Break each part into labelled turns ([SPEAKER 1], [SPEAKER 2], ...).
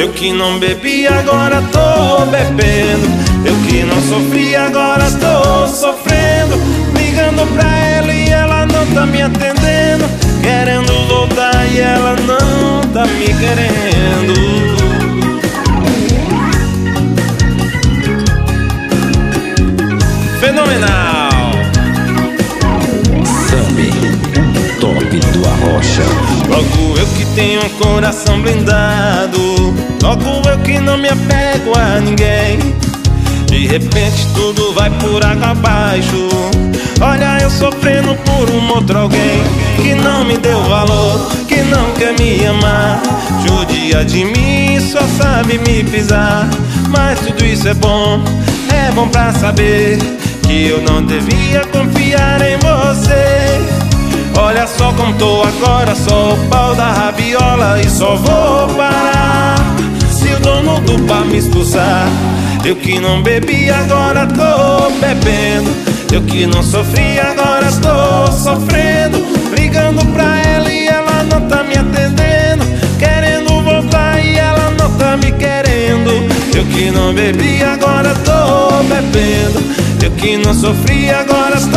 [SPEAKER 1] Eu que não bebi, agora tô bebendo. Eu que não sofri, agora tô sofrendo. Ligando pra ela e ela não tá me atendendo. Querendo voltar e ela não tá me querendo. Fenomenal!
[SPEAKER 2] Sammy, o top do Arrocha.
[SPEAKER 1] Logo eu que tenho um coração blindado Logo eu que não me apego a ninguém. De repente tudo vai por água abaixo. Olha eu sofrendo por um outro alguém Que não me deu valor, que não quer me amar. Judia de mim, só sabe me pisar. Mas tudo isso é bom, é bom pra saber Que eu não devia confiar em você. Olha só como tô agora, sou o pau da rabiola e só vou parar expulsar. Eu que não bebi, agora tô bebendo. Eu que não sofri, agora estou sofrendo. Ligando pra ela e ela não tá me atendendo. Querendo voltar e ela não tá me querendo. Eu que não bebi, agora tô bebendo. Eu que não sofri, agora estou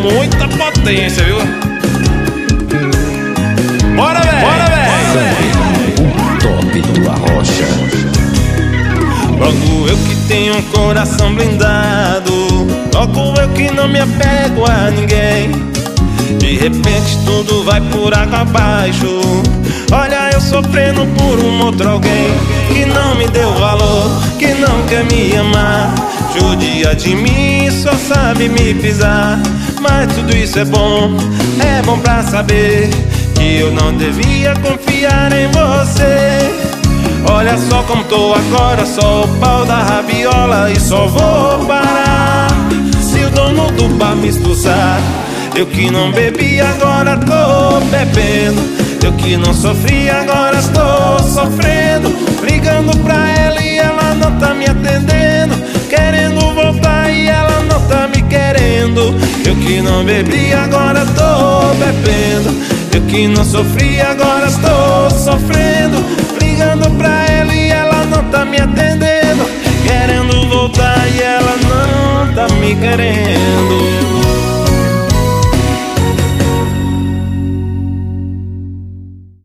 [SPEAKER 1] muita potência, viu? Bora, velho! Bora, velho!
[SPEAKER 2] O top do Arrocha.
[SPEAKER 1] Logo eu que tenho um coração blindado. Logo eu que não me apego a ninguém. De repente tudo vai por água abaixo. Olha eu sofrendo por um outro alguém que não me deu valor, que não quer me amar. Judia de mim, só sabe me pisar. Mas tudo isso é bom, é bom pra saber que eu não devia confiar em você. Olha só como tô agora, só o pau da rabiola e só vou parar se o dono do bar me expulsar. Eu que não bebi, agora tô bebendo. Eu que não sofri, agora estou sofrendo. Eu que não bebi, agora tô bebendo. Eu que não sofri, agora estou sofrendo. Ligando pra ela